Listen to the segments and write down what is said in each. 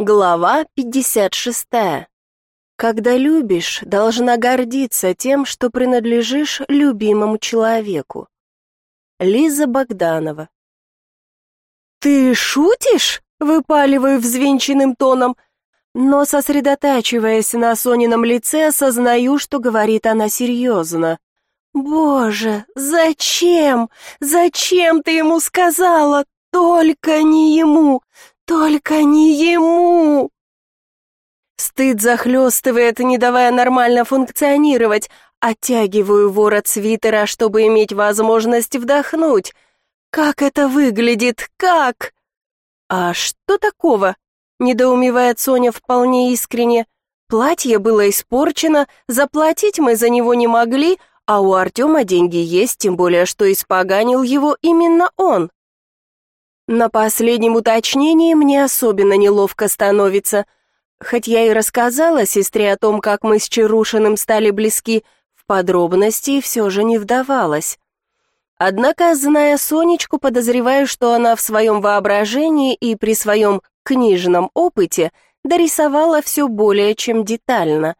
Глава 56. Когда любишь, должна гордиться тем, что принадлежишь любимому человеку. Лиза Богданова. «Ты шутишь?» — выпаливаю взвинченным тоном, но, сосредотачиваясь на Сонином лице, осознаю, что говорит она серьезно. «Боже, зачем? Зачем ты ему сказала? Только не ему! Только не ему! Стыд захлестывает, не давая нормально функционировать. Оттягиваю ворот свитера, чтобы иметь возможность вдохнуть. Как это выглядит? Как? А что такого? Недоумевает Соня вполне искренне. Платье было испорчено, заплатить мы за него не могли, а у Артема деньги есть, тем более, что испоганил его именно он. На последнем уточнении мне особенно неловко становится. Хоть я и рассказала сестре о том, как мы с Чарушиным стали близки, в подробности все же не вдавалась. Однако, зная Сонечку, подозреваю, что она в своем воображении и при своем книжном опыте дорисовала все более чем детально.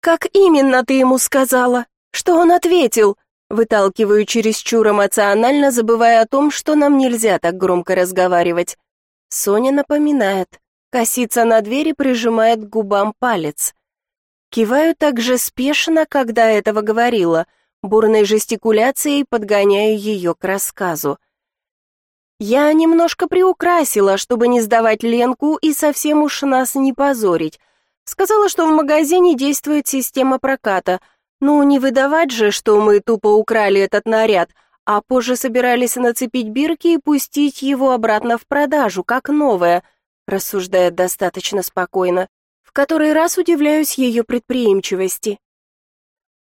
«Как именно ты ему сказала? Что он ответил?» Выталкиваю чересчур эмоционально, забывая о том, что нам нельзя так громко разговаривать. Соня напоминает, косится на дверь и прижимает к губам палец. Киваю так же спешно, когда этого говорила, бурной жестикуляцией подгоняю ее к рассказу. Я немножко приукрасила, чтобы не сдавать Ленку и совсем уж нас не позорить. Сказала, что в магазине действует система проката — ну, не выдавать же, что мы тупо украли этот наряд, а позже собирались нацепить бирки и пустить его обратно в продажу, как новое, рассуждает достаточно спокойно. В который раз удивляюсь ее предприимчивости.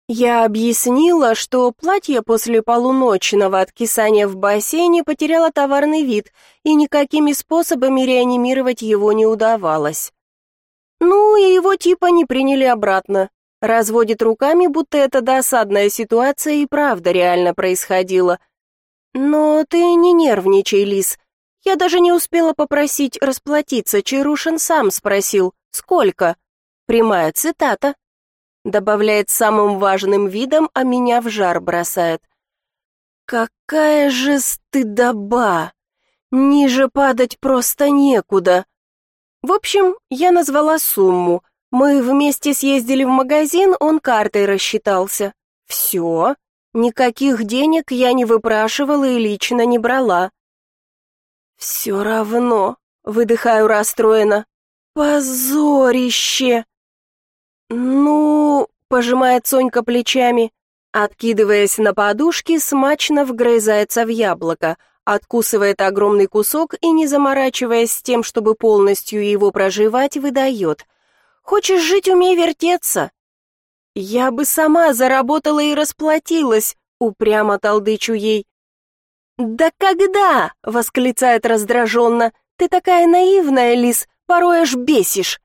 Я объяснила, что платье после полуночного откисания в бассейне потеряло товарный вид, и никакими способами реанимировать его не удавалось. Ну, и его типа не приняли обратно. Разводит руками, будто эта досадная ситуация и правда реально происходила. Но ты не нервничай, Лис. Я даже не успела попросить расплатиться, Чарушин сам спросил, сколько. Прямая цитата. Добавляет самым важным видом, а меня в жар бросает. Какая же стыдоба! Ниже падать просто некуда. В общем, я назвала сумму — мы вместе съездили в магазин, он картой рассчитался. Все. Никаких денег я не выпрашивала и лично не брала. Все равно, выдыхаю расстроенно. Позорище. Ну, пожимает Сонька плечами, откидываясь на подушки, смачно вгрызается в яблоко, откусывает огромный кусок и, не заморачиваясь с тем, чтобы полностью его проживать, выдает. Хочешь жить, умей вертеться. Я бы сама заработала и расплатилась, упрямо толдычу ей. Да когда? восклицает раздраженно. Ты такая наивная, Лис, порой аж бесишь.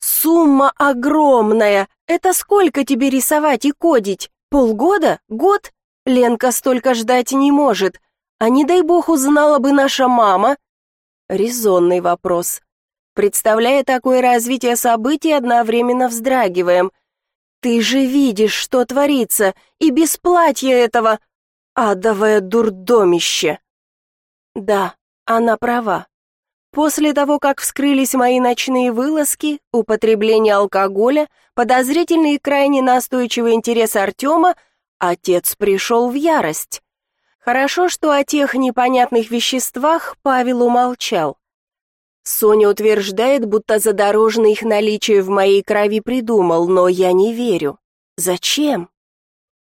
Сумма огромная. Это сколько тебе рисовать и кодить? Полгода? Год? Ленка столько ждать не может. А не дай бог узнала бы наша мама. Резонный вопрос. Представляя такое развитие событий, одновременно вздрагиваем. Ты же видишь, что творится, и без платья этого адовое дурдомище. Да, она права. После того, как вскрылись мои ночные вылазки, употребление алкоголя, подозрительный и крайне настойчивый интерес Артема, отец пришел в ярость. Хорошо, что о тех непонятных веществах Павел умолчал. Соня утверждает, будто задорожный их наличие в моей крови придумал, но я не верю. Зачем?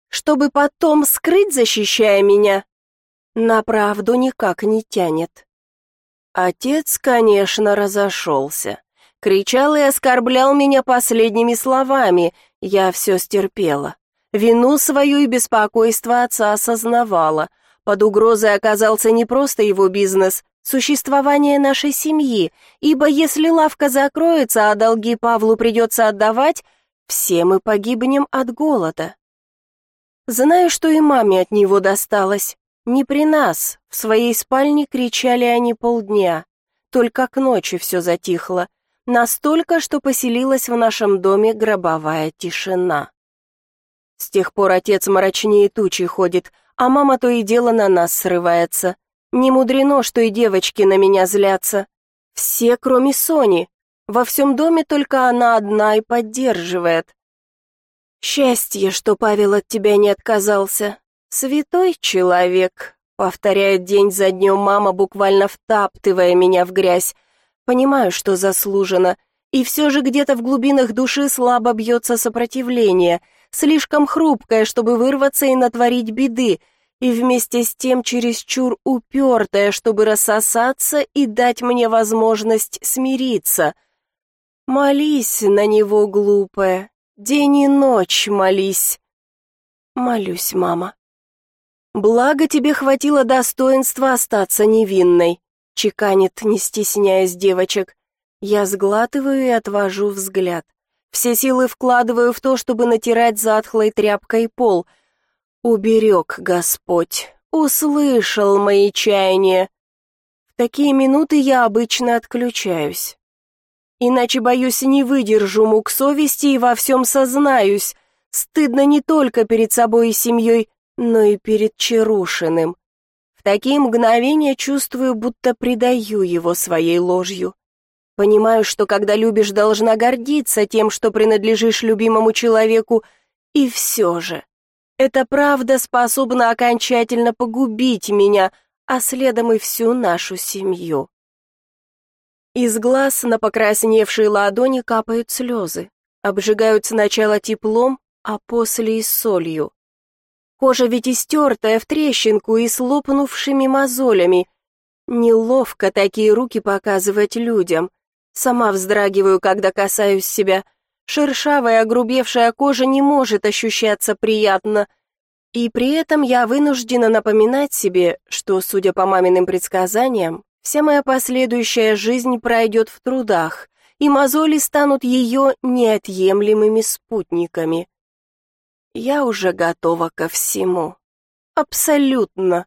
Чтобы потом скрыть, защищая меня? На правду никак не тянет. Отец, конечно, разошелся. Кричал и оскорблял меня последними словами. Я все стерпела. Вину свою и беспокойство отца осознавала. Под угрозой оказался не просто его бизнес, существование нашей семьи, ибо если лавка закроется, а долги Павлу придется отдавать, все мы погибнем от голода. Знаю, что и маме от него досталось. Не при нас, в своей спальне кричали они полдня. Только к ночи все затихло. Настолько, что поселилась в нашем доме гробовая тишина. С тех пор отец мрачнее тучи ходит, а мама то и дело на нас срывается. Не мудрено, что и девочки на меня злятся. Все, кроме Сони. Во всем доме только она одна и поддерживает. Счастье, что Павел от тебя не отказался. Святой человек, повторяет день за днем мама, буквально втаптывая меня в грязь. Понимаю, что заслуженно, и все же где-то в глубинах души слабо бьется сопротивление, слишком хрупкое, чтобы вырваться и натворить беды, и вместе с тем чересчур упертая, чтобы рассосаться и дать мне возможность смириться. Молись на него, глупая, день и ночь молись. Молюсь, мама. Благо тебе хватило достоинства остаться невинной, чеканит, не стесняясь девочек. Я сглатываю и отвожу взгляд. Все силы вкладываю в то, чтобы натирать затхлой тряпкой пол — Уберег Господь, услышал мои чаяния. В такие минуты я обычно отключаюсь. Иначе, боюсь, не выдержу мук совести и во всем сознаюсь. Стыдно не только перед собой и семьей, но и перед Чарушиным. В такие мгновения чувствую, будто предаю его своей ложью. Понимаю, что когда любишь, должна гордиться тем, что принадлежишь любимому человеку, и все же эта правда способна окончательно погубить меня, а следом и всю нашу семью. Из глаз на покрасневшие ладони капают слезы, обжигают сначала теплом, а после и солью. Кожа ведь истертая в трещинку и с лопнувшими мозолями. Неловко такие руки показывать людям. Сама вздрагиваю, когда касаюсь себя – Шершавая, огрубевшая кожа не может ощущаться приятно, и при этом я вынуждена напоминать себе, что, судя по маминым предсказаниям, вся моя последующая жизнь пройдет в трудах, и мозоли станут ее неотъемлемыми спутниками. Я уже готова ко всему. Абсолютно.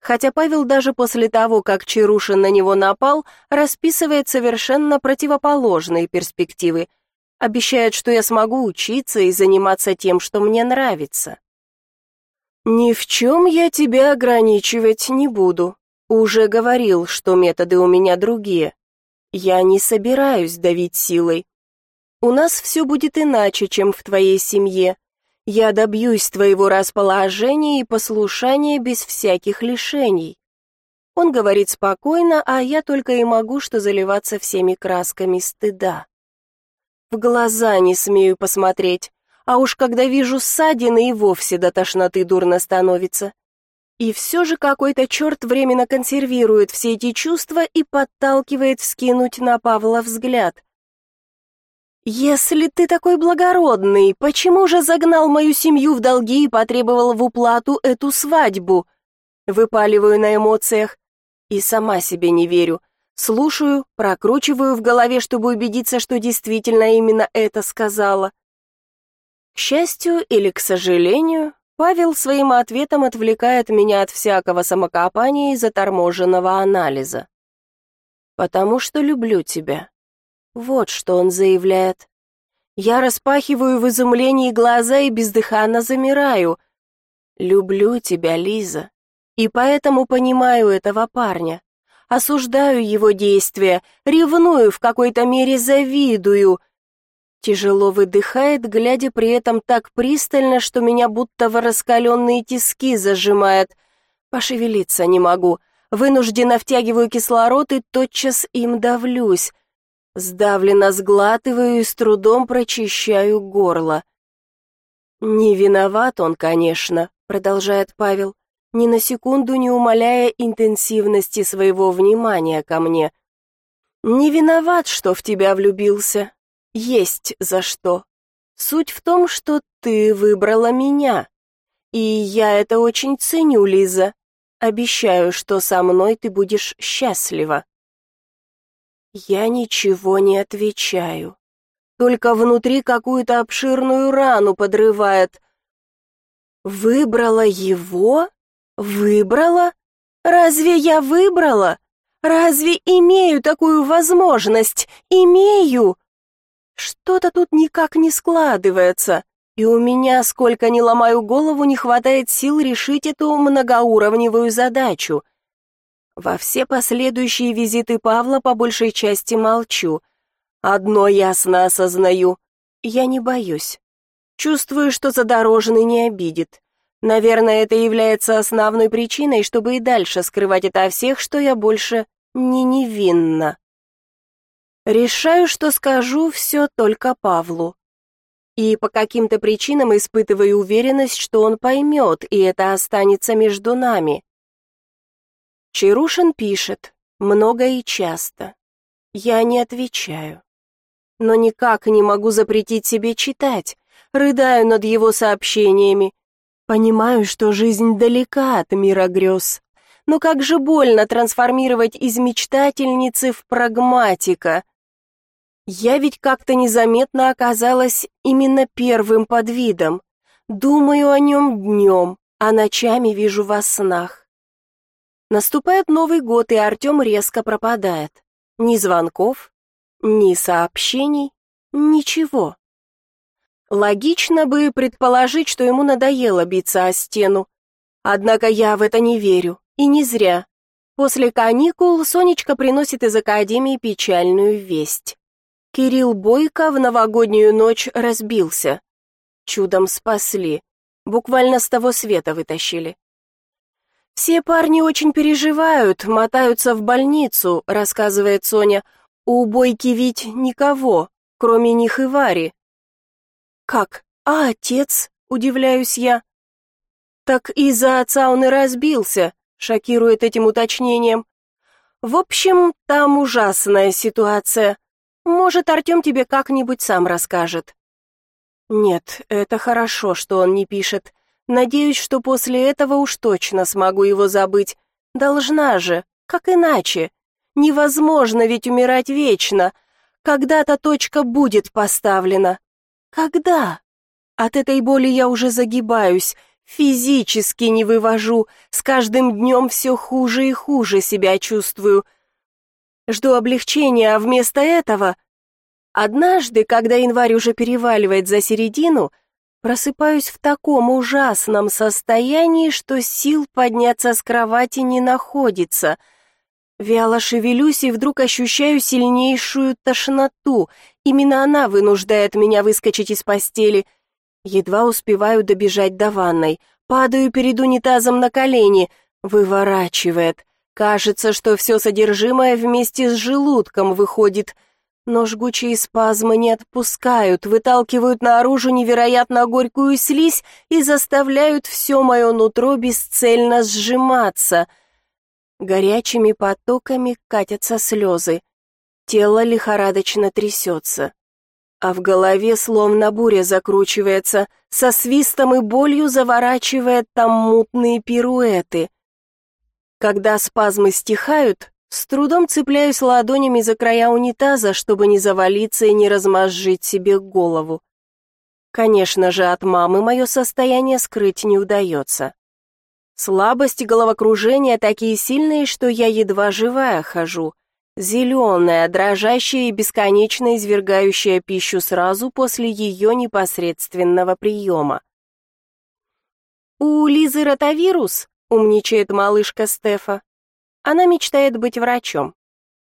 Хотя Павел даже после того, как Чарушин на него напал, расписывает совершенно противоположные перспективы – Обещает, что я смогу учиться и заниматься тем, что мне нравится. Ни в чем я тебя ограничивать не буду. Уже говорил, что методы у меня другие. Я не собираюсь давить силой. У нас все будет иначе, чем в твоей семье. Я добьюсь твоего расположения и послушания без всяких лишений. Он говорит спокойно, а я только и могу что заливаться всеми красками стыда. В глаза не смею посмотреть, а уж когда вижу ссадины и вовсе до тошноты дурно становится. И все же какой-то черт временно консервирует все эти чувства и подталкивает вскинуть на Павла взгляд. «Если ты такой благородный, почему же загнал мою семью в долги и потребовал в уплату эту свадьбу?» Выпаливаю на эмоциях и сама себе не верю. Слушаю, прокручиваю в голове, чтобы убедиться, что действительно именно это сказала. К счастью или к сожалению, Павел своим ответом отвлекает меня от всякого самокопания и заторможенного анализа. «Потому что люблю тебя». Вот что он заявляет. Я распахиваю в изумлении глаза и бездыханно замираю. «Люблю тебя, Лиза, и поэтому понимаю этого парня осуждаю его действия, ревную, в какой-то мере завидую. Тяжело выдыхает, глядя при этом так пристально, что меня будто в раскаленные тиски зажимает. Пошевелиться не могу. Вынужденно втягиваю кислород и тотчас им давлюсь. Сдавленно сглатываю и с трудом прочищаю горло. «Не виноват он, конечно», — продолжает Павел ни на секунду не умаляя интенсивности своего внимания ко мне. «Не виноват, что в тебя влюбился. Есть за что. Суть в том, что ты выбрала меня. И я это очень ценю, Лиза. Обещаю, что со мной ты будешь счастлива». Я ничего не отвечаю. Только внутри какую-то обширную рану подрывает. «Выбрала его?» Выбрала? Разве я выбрала? Разве имею такую возможность? Имею! Что-то тут никак не складывается, и у меня, сколько ни ломаю голову, не хватает сил решить эту многоуровневую задачу. Во все последующие визиты Павла по большей части молчу. Одно ясно осознаю — я не боюсь. Чувствую, что задороженный не обидит. Наверное, это является основной причиной, чтобы и дальше скрывать это о всех, что я больше не невинна. Решаю, что скажу все только Павлу. И по каким-то причинам испытываю уверенность, что он поймет, и это останется между нами. Чарушин пишет, много и часто. Я не отвечаю. Но никак не могу запретить себе читать, рыдаю над его сообщениями, Понимаю, что жизнь далека от мира грез. Но как же больно трансформировать из мечтательницы в прагматика. Я ведь как-то незаметно оказалась именно первым подвидом. Думаю о нем днем, а ночами вижу во снах. Наступает Новый год, и Артем резко пропадает. Ни звонков, ни сообщений, ничего. Логично бы предположить, что ему надоело биться о стену. Однако я в это не верю, и не зря. После каникул Сонечка приносит из академии печальную весть. Кирилл Бойко в новогоднюю ночь разбился. Чудом спасли. Буквально с того света вытащили. Все парни очень переживают, мотаются в больницу, рассказывает Соня. У Бойки ведь никого, кроме них и Вари. «Как? А отец?» — удивляюсь я. «Так из-за отца он и разбился», — шокирует этим уточнением. «В общем, там ужасная ситуация. Может, Артем тебе как-нибудь сам расскажет». «Нет, это хорошо, что он не пишет. Надеюсь, что после этого уж точно смогу его забыть. Должна же, как иначе? Невозможно ведь умирать вечно. Когда-то точка будет поставлена. Когда? От этой боли я уже загибаюсь, физически не вывожу, с каждым днем все хуже и хуже себя чувствую. Жду облегчения, а вместо этого... Однажды, когда январь уже переваливает за середину, просыпаюсь в таком ужасном состоянии, что сил подняться с кровати не находится — Вяло шевелюсь и вдруг ощущаю сильнейшую тошноту. Именно она вынуждает меня выскочить из постели. Едва успеваю добежать до ванной. Падаю перед унитазом на колени. Выворачивает. Кажется, что все содержимое вместе с желудком выходит. Но жгучие спазмы не отпускают, выталкивают наружу невероятно горькую слизь и заставляют все мое нутро бесцельно сжиматься — Горячими потоками катятся слезы. Тело лихорадочно трясется. А в голове словно буря закручивается, со свистом и болью заворачивает там мутные пируэты. Когда спазмы стихают, с трудом цепляюсь ладонями за края унитаза, чтобы не завалиться и не размозжить себе голову. Конечно же, от мамы мое состояние скрыть не удается. Слабость и головокружение такие сильные, что я едва живая хожу. Зеленая, дрожащая и бесконечно извергающая пищу сразу после ее непосредственного приема. «У Лизы ротавирус?» — умничает малышка Стефа. Она мечтает быть врачом.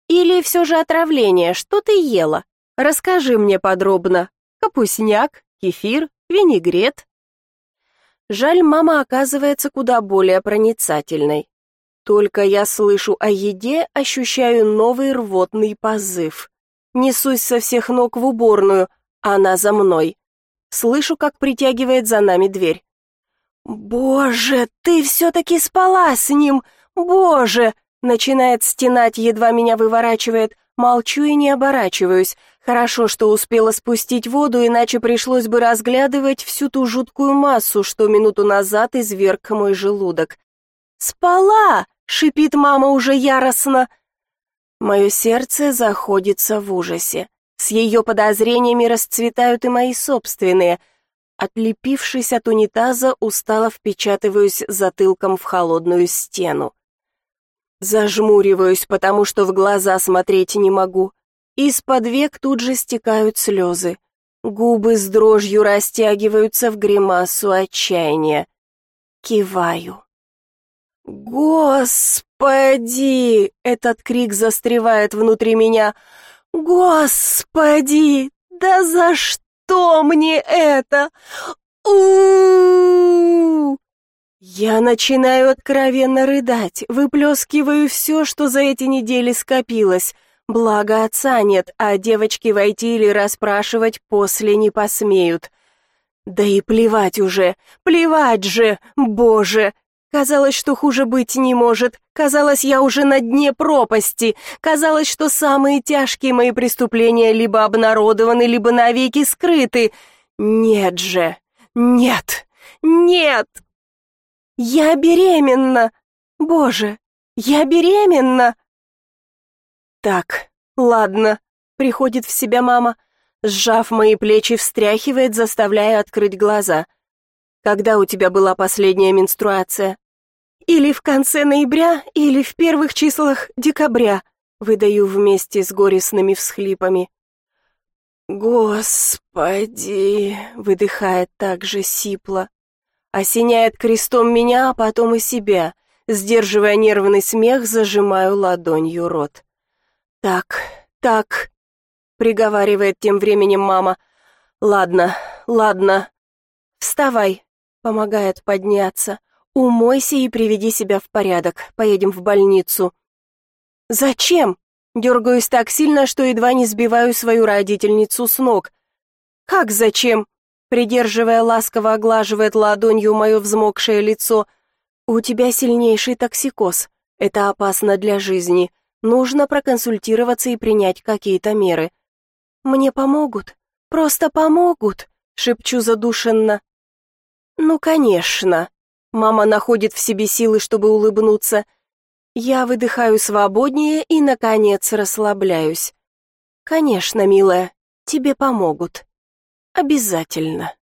«Или все же отравление? Что ты ела? Расскажи мне подробно. Капустняк, кефир, винегрет?» Жаль, мама оказывается куда более проницательной. Только я слышу о еде, ощущаю новый рвотный позыв. Несусь со всех ног в уборную, она за мной. Слышу, как притягивает за нами дверь. «Боже, ты все-таки спала с ним! Боже!» Начинает стенать, едва меня выворачивает. Молчу и не оборачиваюсь. Хорошо, что успела спустить воду, иначе пришлось бы разглядывать всю ту жуткую массу, что минуту назад изверг мой желудок. «Спала!» — шипит мама уже яростно. Мое сердце заходится в ужасе. С ее подозрениями расцветают и мои собственные. Отлепившись от унитаза, устало впечатываюсь затылком в холодную стену. Зажмуриваюсь, потому что в глаза смотреть не могу. Из-под век тут же стекают слезы. Губы с дрожью растягиваются в гримасу отчаяния. Киваю. «Господи!» — этот крик застревает внутри меня. «Господи! Да за что мне это? у, Я начинаю откровенно рыдать, выплескиваю все, что за эти недели скопилось. Благо отца нет, а девочки войти или расспрашивать после не посмеют. Да и плевать уже, плевать же, боже! Казалось, что хуже быть не может. Казалось, я уже на дне пропасти. Казалось, что самые тяжкие мои преступления либо обнародованы, либо навеки скрыты. Нет же, нет, нет! Я беременна! Боже, я беременна! Так, ладно, приходит в себя мама, сжав мои плечи, встряхивает, заставляя открыть глаза. Когда у тебя была последняя менструация? Или в конце ноября, или в первых числах декабря, выдаю вместе с горестными всхлипами. Господи, выдыхает так же сипло. Осеняет крестом меня, а потом и себя. Сдерживая нервный смех, зажимаю ладонью рот. Так, так, приговаривает тем временем мама. Ладно, ладно. Вставай, помогает подняться. «Умойся и приведи себя в порядок. Поедем в больницу». «Зачем?» Дергаюсь так сильно, что едва не сбиваю свою родительницу с ног. «Как зачем?» Придерживая ласково оглаживает ладонью мое взмокшее лицо. «У тебя сильнейший токсикоз. Это опасно для жизни. Нужно проконсультироваться и принять какие-то меры». «Мне помогут? Просто помогут?» Шепчу задушенно. «Ну, конечно». Мама находит в себе силы, чтобы улыбнуться. Я выдыхаю свободнее и, наконец, расслабляюсь. Конечно, милая, тебе помогут. Обязательно.